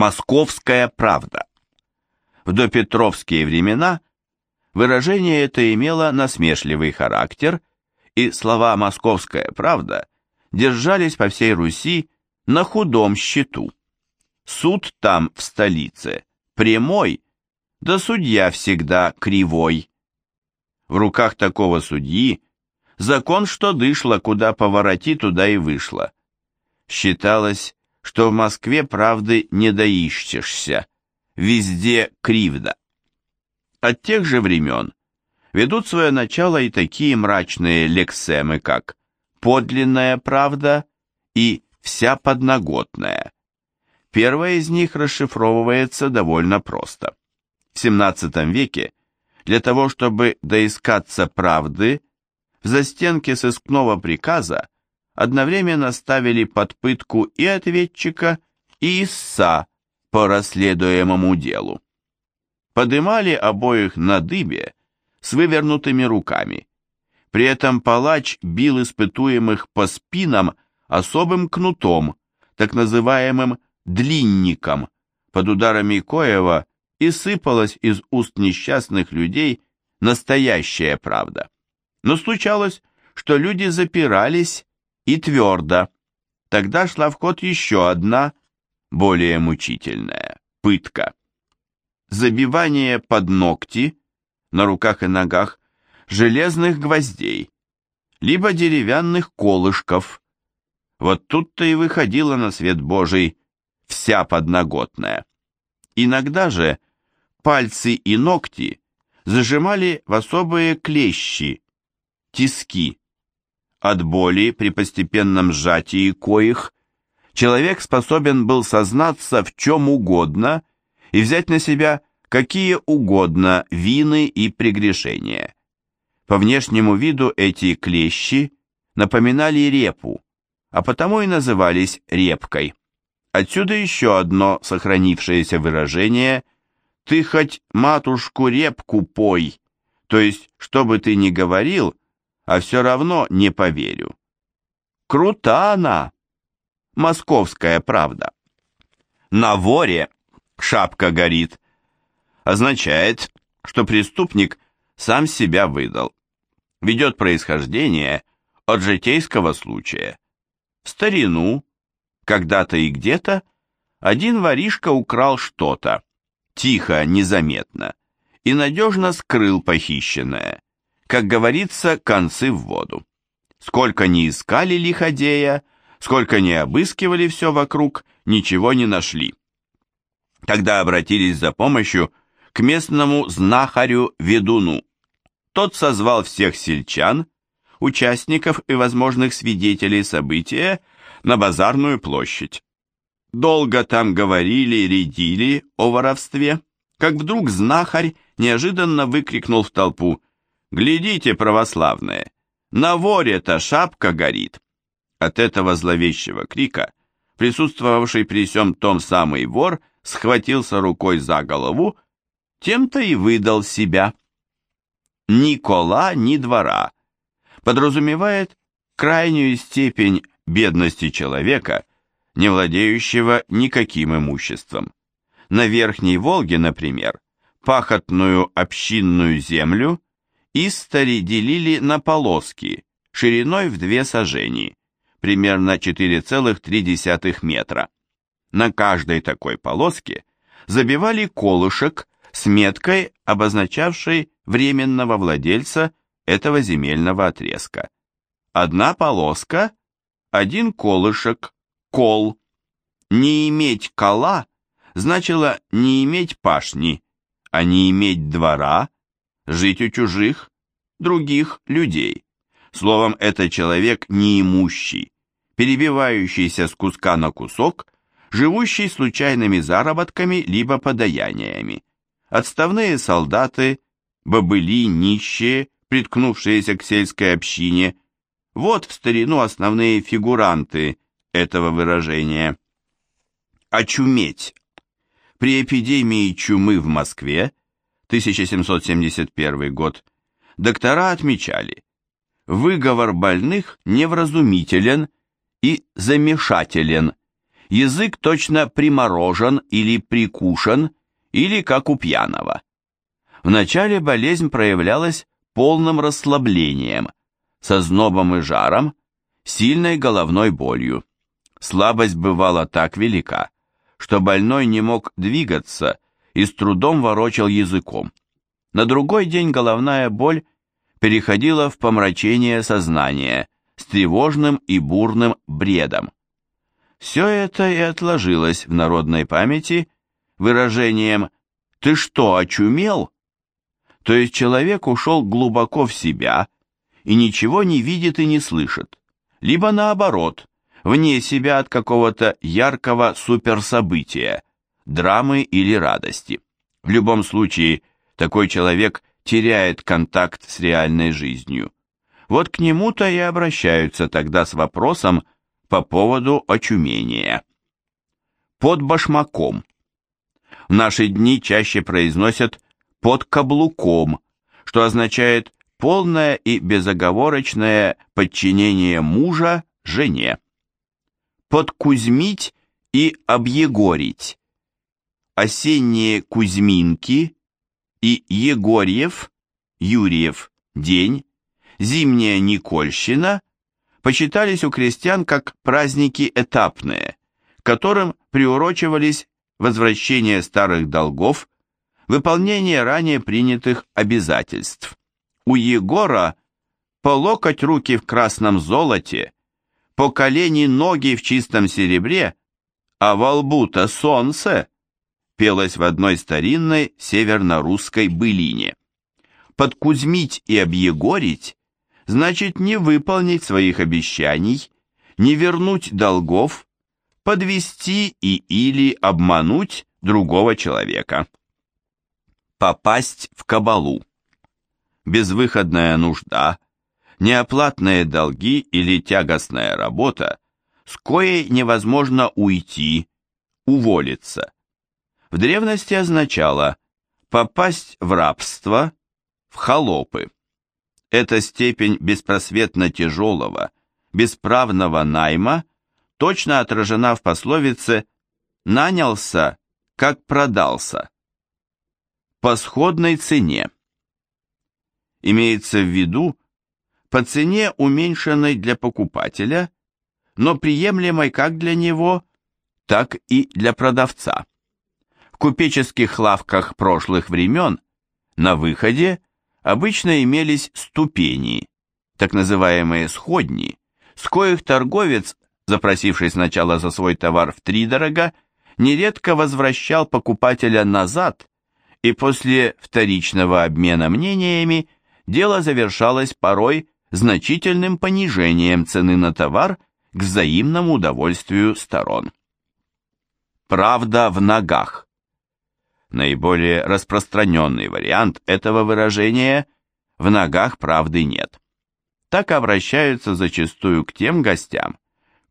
Московская правда. В допетровские времена выражение это имело насмешливый характер, и слова «московская правда» держались по всей Руси на худом счету. Суд там, в столице, прямой, да судья всегда кривой. В руках такого судьи закон, что дышло, куда повороти, туда и вышло. Считалось, что в Москве правды не доищешься, везде кривда. От тех же времен ведут свое начало и такие мрачные лексемы, как «подлинная правда» и «вся подноготная». Первая из них расшифровывается довольно просто. В XVII веке для того, чтобы доискаться правды, в застенке сыскного приказа одновременно ставили под пытку и ответчика, и истца по расследуемому делу. Подымали обоих на дыбе с вывернутыми руками. При этом палач бил испытуемых по спинам особым кнутом, так называемым длинником, под ударами коева и сыпалась из уст несчастных людей настоящая правда. Но случалось, что люди запирались и твердо. Тогда шла в ход еще одна, более мучительная, пытка. Забивание под ногти, на руках и ногах, железных гвоздей, либо деревянных колышков. Вот тут-то и выходила на свет Божий вся подноготная. Иногда же пальцы и ногти зажимали в особые клещи, тиски. От боли при постепенном сжатии коих человек способен был сознаться в чем угодно и взять на себя какие угодно вины и прегрешения. По внешнему виду эти клещи напоминали репу, а потому и назывались репкой. Отсюда еще одно сохранившееся выражение «ты хоть матушку репку пой», то есть, что бы ты ни говорил, а все равно не поверю. Крута она, московская правда. На воре шапка горит, означает, что преступник сам себя выдал. Ведет происхождение от житейского случая. В старину, когда-то и где-то, один воришка украл что-то, тихо, незаметно, и надежно скрыл похищенное. Как говорится, концы в воду. Сколько ни искали лиходея, сколько ни обыскивали все вокруг, ничего не нашли. Тогда обратились за помощью к местному знахарю-ведуну. Тот созвал всех сельчан, участников и возможных свидетелей события на базарную площадь. Долго там говорили, рядили о воровстве, как вдруг знахарь неожиданно выкрикнул в толпу Глядите, православные, на воре-то шапка горит. От этого зловещего крика присутствовавший при всем том самый вор схватился рукой за голову, тем-то и выдал себя. Ни кола, ни двора подразумевает крайнюю степень бедности человека, не владеющего никаким имуществом. На Верхней Волге, например, пахотную общинную землю Истари делили на полоски шириной в две сажени, примерно 4,3 метра. На каждой такой полоске забивали колышек с меткой, обозначавшей временного владельца этого земельного отрезка. Одна полоска, один колышек, кол. Не иметь кола значило не иметь пашни, а не иметь двора – жить у чужих, других людей. Словом, это человек неимущий, перебивающийся с куска на кусок, живущий случайными заработками либо подаяниями. Отставные солдаты, бобыли, нищие, приткнувшиеся к сельской общине. Вот в старину основные фигуранты этого выражения. Очуметь. При эпидемии чумы в Москве 1771 год, доктора отмечали, выговор больных невразумителен и замешателен, язык точно приморожен или прикушен, или как у пьяного. Вначале болезнь проявлялась полным расслаблением, со знобом и жаром, сильной головной болью. Слабость бывала так велика, что больной не мог двигаться и с трудом ворочал языком. На другой день головная боль переходила в помрачение сознания с тревожным и бурным бредом. Все это и отложилось в народной памяти выражением «ты что, очумел?» То есть человек ушел глубоко в себя и ничего не видит и не слышит, либо наоборот, вне себя от какого-то яркого суперсобытия, драмы или радости. В любом случае, такой человек теряет контакт с реальной жизнью. Вот к нему-то и обращаются тогда с вопросом по поводу очумения. Под башмаком. В наши дни чаще произносят «под каблуком», что означает полное и безоговорочное подчинение мужа жене. Подкузмить и объегорить. Осенние Кузьминки и Егорьев, Юрьев, день, зимняя Никольщина почитались у крестьян как праздники этапные, которым приурочивались возвращение старых долгов, выполнение ранее принятых обязательств. У Егора по локоть руки в красном золоте, по колени ноги в чистом серебре, а во лбу-то солнце, пелось в одной старинной северно-русской былине. Подкузмить и объегорить значит не выполнить своих обещаний, не вернуть долгов, подвести и или обмануть другого человека. Попасть в кабалу. Безвыходная нужда, неоплатные долги или тягостная работа, с коей невозможно уйти, уволиться. В древности означало попасть в рабство, в холопы. Эта степень беспросветно тяжелого, бесправного найма точно отражена в пословице «нанялся, как продался». По сходной цене. Имеется в виду по цене уменьшенной для покупателя, но приемлемой как для него, так и для продавца. Купеческих лавках прошлых времен на выходе обычно имелись ступени, так называемые сходни, с коих торговец запросивший сначала за свой товар в втридорога, нередко возвращал покупателя назад, и после вторичного обмена мнениями дело завершалось порой значительным понижением цены на товар к взаимному удовольствию сторон. Правда в ногах. Наиболее распространенный вариант этого выражения «в ногах правды нет». Так обращаются зачастую к тем гостям,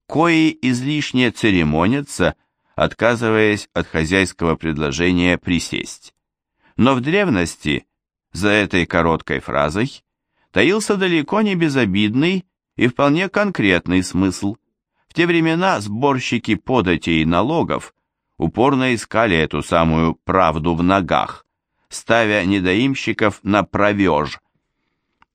кои излишне церемонятся, отказываясь от хозяйского предложения присесть. Но в древности за этой короткой фразой таился далеко не безобидный и вполне конкретный смысл. В те времена сборщики податей и налогов упорно искали эту самую правду в ногах, ставя недоимщиков на провеж,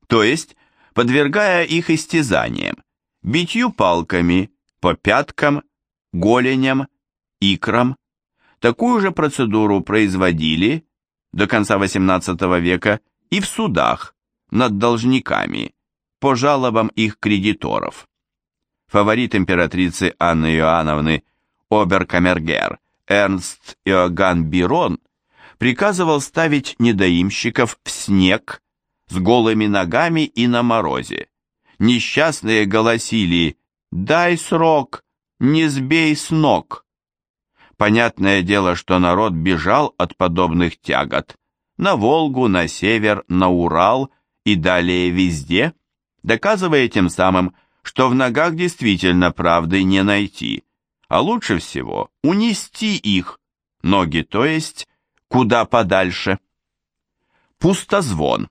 то есть подвергая их истязаниям, битью палками, по пяткам, голеням, икрам. Такую же процедуру производили до конца XVIII века и в судах над должниками по жалобам их кредиторов. Фаворит императрицы Анны Иоанновны Оберкамергер Эрнст Иоганн Бирон приказывал ставить недоимщиков в снег с голыми ногами и на морозе. Несчастные голосили Дай срок, не сбей с ног. Понятное дело, что народ бежал от подобных тягот. На Волгу, на север, на Урал и далее везде, доказывая тем самым, что в ногах действительно правды не найти, а лучше всего унести их, ноги то есть, куда подальше. Пустозвон.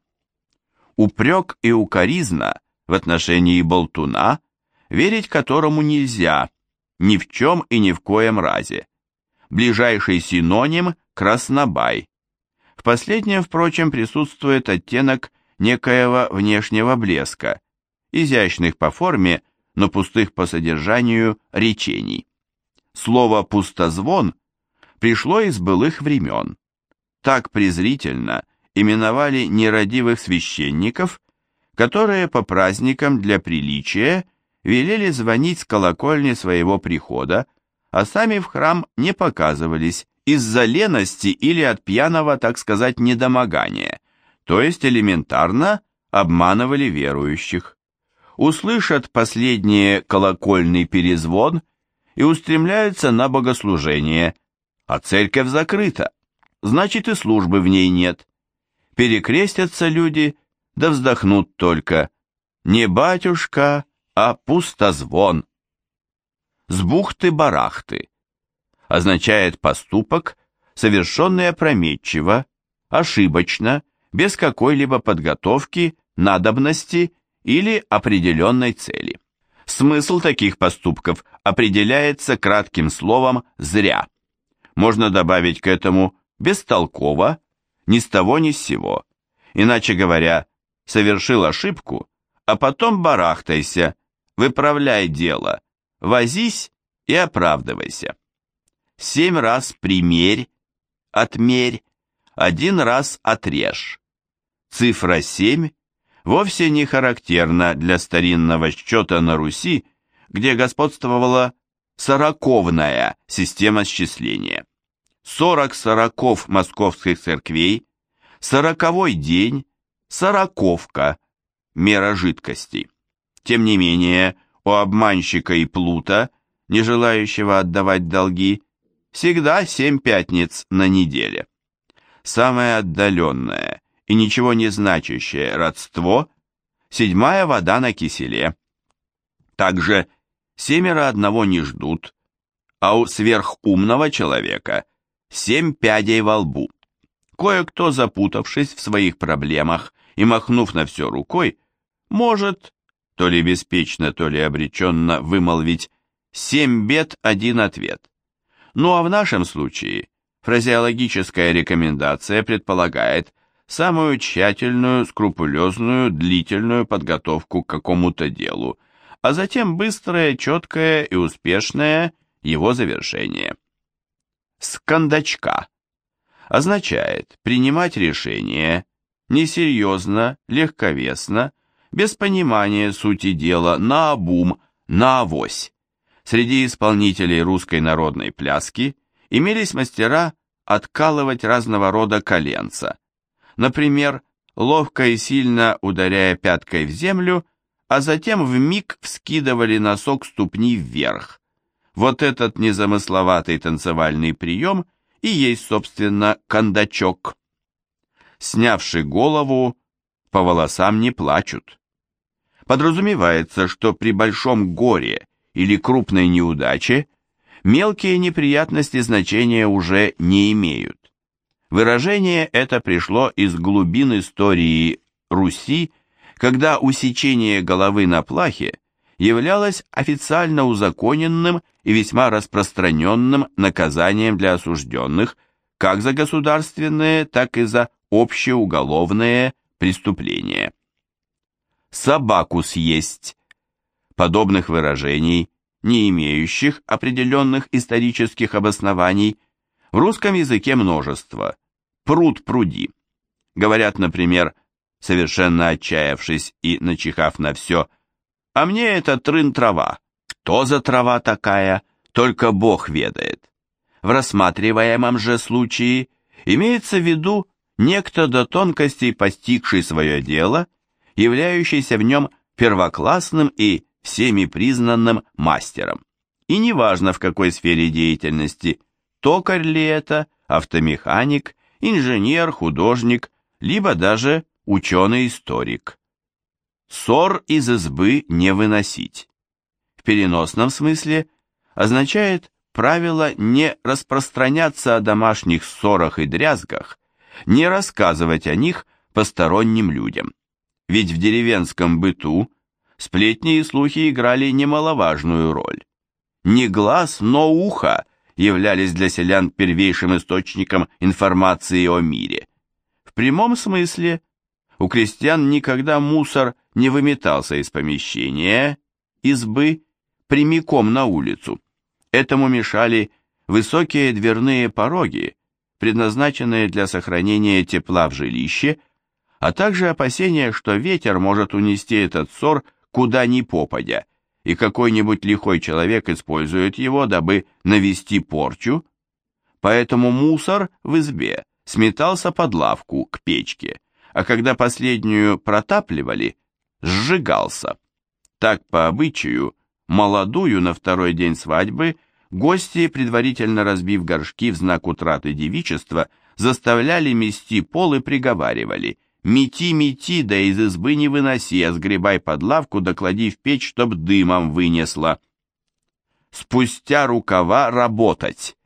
Упрек и укоризна в отношении болтуна – верить которому нельзя, ни в чем и ни в коем разе. Ближайший синоним – краснобай. В последнем, впрочем, присутствует оттенок некоего внешнего блеска, изящных по форме, но пустых по содержанию речений. Слово «пустозвон» пришло из былых времен. Так презрительно именовали нерадивых священников, которые по праздникам для приличия велели звонить с колокольни своего прихода, а сами в храм не показывались из-за лености или от пьяного, так сказать, недомогания, то есть элементарно обманывали верующих. Услышат последние колокольный перезвон и устремляются на богослужение, а церковь закрыта, значит и службы в ней нет. Перекрестятся люди, да вздохнут только. Не батюшка, а пустозвон. С бухты-барахты означает поступок, совершенный опрометчиво, ошибочно, без какой-либо подготовки, надобности или определенной цели. Смысл таких поступков определяется кратким словом «зря». Можно добавить к этому «бестолково», «ни с того ни с сего». Иначе говоря, совершил ошибку, а потом барахтайся, выправляй дело, возись и оправдывайся. Семь раз примерь, отмерь, один раз отрежь. Цифра семь вовсе не характерна для старинного счета на Руси, где господствовала сороковная система счисления. Сорок сороков московских церквей, сороковой день, сороковка, мера жидкости. Тем не менее, у обманщика и плута, не желающего отдавать долги, всегда семь пятниц на неделе. Самое отдаленное и ничего не значащее родство – седьмая вода на киселе. Также семеро одного не ждут, а у сверхумного человека семь пядей во лбу. Кое-кто, запутавшись в своих проблемах и махнув на все рукой, может, то ли беспечно, то ли обреченно вымолвить «семь бед, один ответ». Ну а в нашем случае фразеологическая рекомендация предполагает самую тщательную, скрупулезную, длительную подготовку к какому-то делу, а затем быстрое, четкое и успешное его завершение. Скандачка означает принимать решение несерьезно, легковесно, без понимания сути дела, наобум, на авось. Среди исполнителей русской народной пляски имелись мастера откалывать разного рода коленца. Например, ловко и сильно ударяя пяткой в землю, а затем в миг вскидывали носок ступни вверх. Вот этот незамысловатый танцевальный прием и есть, собственно, кондачок. Снявши голову, по волосам не плачут. Подразумевается, что при большом горе или крупной неудаче мелкие неприятности значения уже не имеют. Выражение это пришло из глубин истории Руси, когда усечение головы на плахе являлось официально узаконенным и весьма распространенным наказанием для осужденных как за государственные, так и за общеуголовные преступления. Собаку съесть Подобных выражений, не имеющих определенных исторических обоснований, в русском языке множество. Пруд пруди. Говорят, например, совершенно отчаявшись и начихав на все, «А мне это трын-трава. Кто за трава такая? Только Бог ведает». В рассматриваемом же случае имеется в виду некто до тонкостей постигший свое дело, являющийся в нем первоклассным и всеми признанным мастером. И неважно в какой сфере деятельности, токарь ли это, автомеханик, инженер, художник, либо даже ученый-историк. Ссор из избы не выносить. В переносном смысле означает правило не распространяться о домашних ссорах и дрязгах, не рассказывать о них посторонним людям. Ведь в деревенском быту Сплетни и слухи играли немаловажную роль. не глаз, но ухо являлись для селян первейшим источником информации о мире. В прямом смысле у крестьян никогда мусор не выметался из помещения, избы, прямиком на улицу. Этому мешали высокие дверные пороги, предназначенные для сохранения тепла в жилище, а также опасения, что ветер может унести этот ссор куда ни попадя, и какой-нибудь лихой человек использует его, дабы навести порчу. Поэтому мусор в избе сметался под лавку к печке, а когда последнюю протапливали, сжигался. Так, по обычаю, молодую на второй день свадьбы гости, предварительно разбив горшки в знак утраты девичества, заставляли мести пол и приговаривали «Мети, мети, да из избы не выноси, а сгребай под лавку, да в печь, чтоб дымом вынесла». Спустя рукава работать.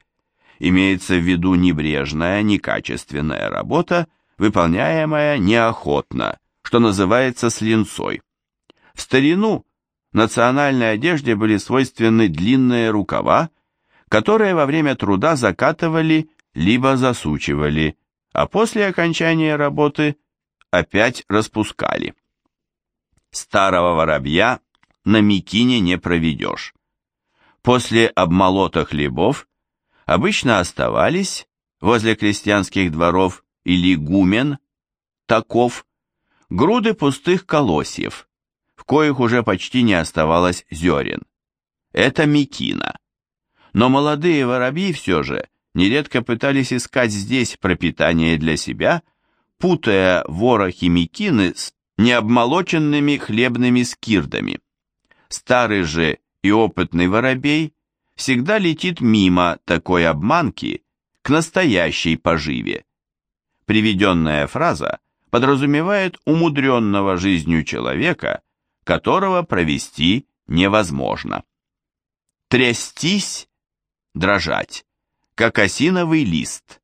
Имеется в виду небрежная, некачественная работа, выполняемая неохотно, что называется с линцой. В старину национальной одежде были свойственны длинные рукава, которые во время труда закатывали либо засучивали, а после окончания работы опять распускали. Старого воробья на мекине не проведешь. После обмолота хлебов обычно оставались возле крестьянских дворов или гумен, таков, груды пустых колосьев, в коих уже почти не оставалось зерен. Это мекина. Но молодые воробьи все же нередко пытались искать здесь пропитание для себя, путая ворохи мекины с необмолоченными хлебными скирдами. Старый же и опытный воробей всегда летит мимо такой обманки к настоящей поживе. Приведенная фраза подразумевает умудренного жизнью человека, которого провести невозможно. Трястись, дрожать, как осиновый лист.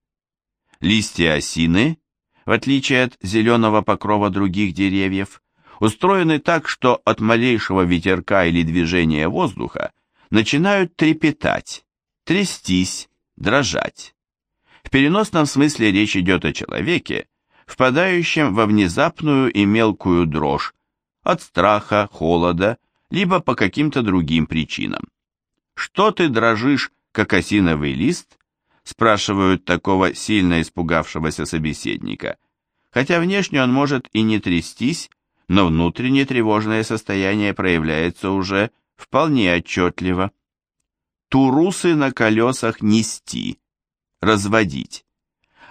Листья осины, в отличие от зеленого покрова других деревьев, устроены так, что от малейшего ветерка или движения воздуха начинают трепетать, трястись, дрожать. В переносном смысле речь идет о человеке, впадающем во внезапную и мелкую дрожь от страха, холода, либо по каким-то другим причинам. «Что ты дрожишь, как осиновый лист?» Спрашивают такого сильно испугавшегося собеседника, хотя внешне он может и не трястись, но внутреннее тревожное состояние проявляется уже вполне отчетливо. Турусы на колесах нести, разводить,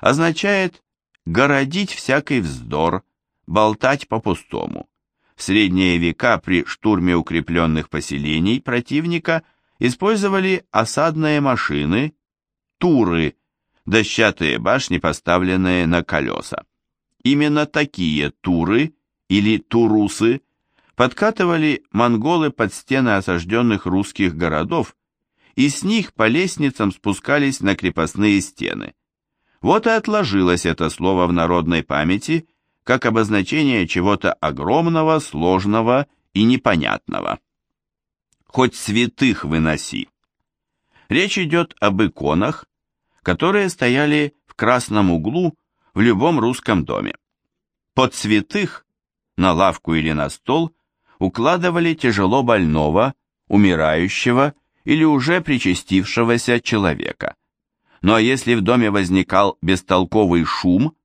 означает городить всякий вздор, болтать по-пустому. В средние века при штурме укрепленных поселений противника использовали осадные машины, туры, дощатые башни, поставленные на колеса. Именно такие туры или турусы подкатывали монголы под стены осажденных русских городов и с них по лестницам спускались на крепостные стены. Вот и отложилось это слово в народной памяти как обозначение чего-то огромного, сложного и непонятного. Хоть святых выноси. Речь идет об иконах, которые стояли в красном углу в любом русском доме. Под святых, на лавку или на стол, укладывали тяжело больного, умирающего или уже причастившегося человека. А если в доме возникал бестолковый шум,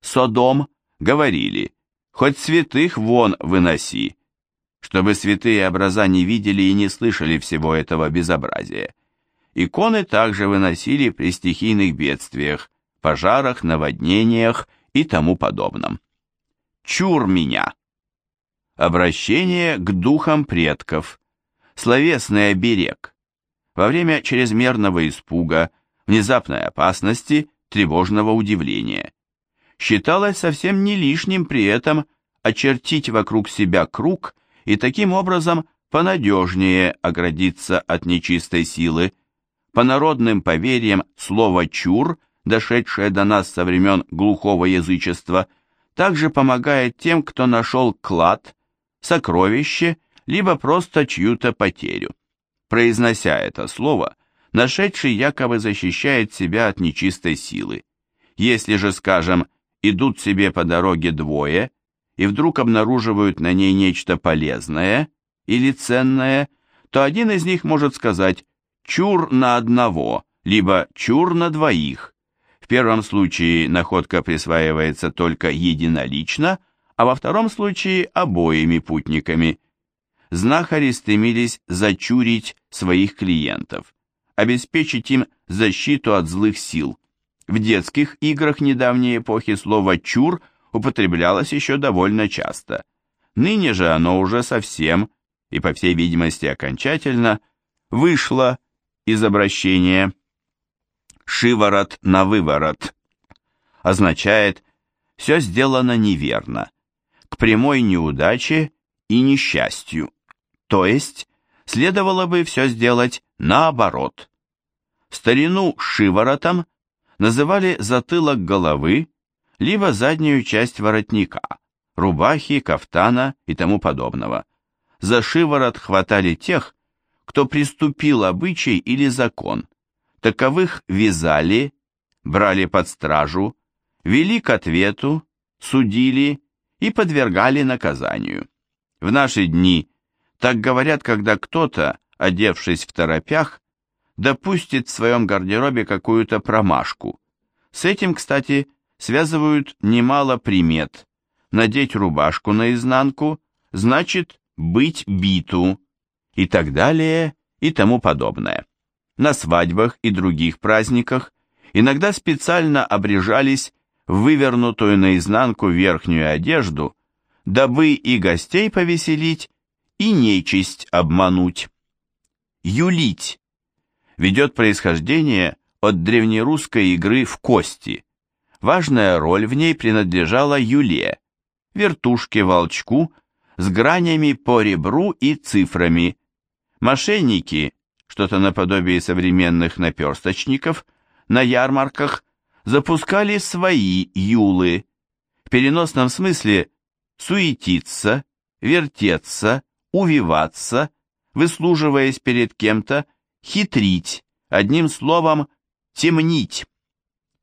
содом, говорили, хоть святых вон выноси, чтобы святые образа не видели и не слышали всего этого безобразия. Иконы также выносили при стихийных бедствиях, пожарах, наводнениях и тому подобном. «Чур меня!» Обращение к духам предков, словесный оберег. Во время чрезмерного испуга, внезапной опасности, тревожного удивления. Считалось совсем не лишним при этом очертить вокруг себя круг и таким образом понадежнее оградиться от нечистой силы. По народным поверьям слово «чур», дошедшее до нас со времен глухого язычества, также помогает тем, кто нашел клад, сокровище, либо просто чью-то потерю. произнося это слово, нашедший якобы защищает себя от нечистой силы. Если же, скажем, идут себе по дороге двое и вдруг обнаруживают на ней нечто полезное или ценное, то один из них может сказать «чур на одного», либо «чур на двоих». В первом случае находка присваивается только единолично, а во втором случае обоими путниками. Знахари стремились зачурить своих клиентов, обеспечить им защиту от злых сил. В детских играх недавней эпохи слово «чур» употреблялось еще довольно часто. Ныне же оно уже совсем, и по всей видимости окончательно, вышло из обращения «шиворот на выворот». Означает «все сделано неверно», к прямой неудаче и несчастью, то есть следовало бы все сделать наоборот. Старину шиворотом называли затылок головы, либо заднюю часть воротника, рубахи, кафтана и тому подобного. За шиворот хватали тех, кто приступил обычай или закон. Таковых вязали, брали под стражу, вели к ответу, судили и подвергали наказанию. В наши дни так говорят, когда кто-то, одевшись в торопях, допустит в своем гардеробе какую-то промашку. С этим, кстати, связывают немало примет. Надеть рубашку наизнанку значит быть биту и так далее и тому подобное. На свадьбах и других праздниках иногда специально обрежались в вывернутую наизнанку верхнюю одежду, дабы и гостей повеселить, и нечисть обмануть. Юлить ведет происхождение от древнерусской игры в кости. Важная роль в ней принадлежала юле, вертушке-волчку с гранями по ребру и цифрами. Мошенники, что-то наподобие современных наперсточников, на ярмарках запускали свои юлы, в переносном смысле суетиться, вертеться, увиваться, выслуживаясь перед кем-то, хитрить, одним словом, темнить.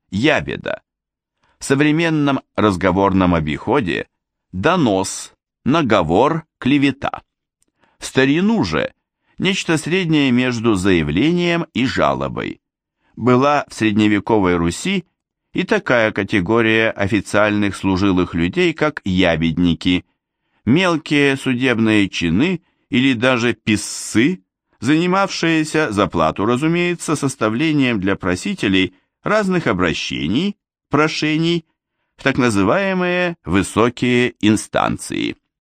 Ябеда. В современном разговорном обиходе донос, наговор, клевета. В старину же нечто среднее между заявлением и жалобой. Была в средневековой Руси и такая категория официальных служилых людей, как ябедники, мелкие судебные чины или даже писцы, занимавшиеся, за плату, разумеется, составлением для просителей разных обращений, прошений в так называемые высокие инстанции.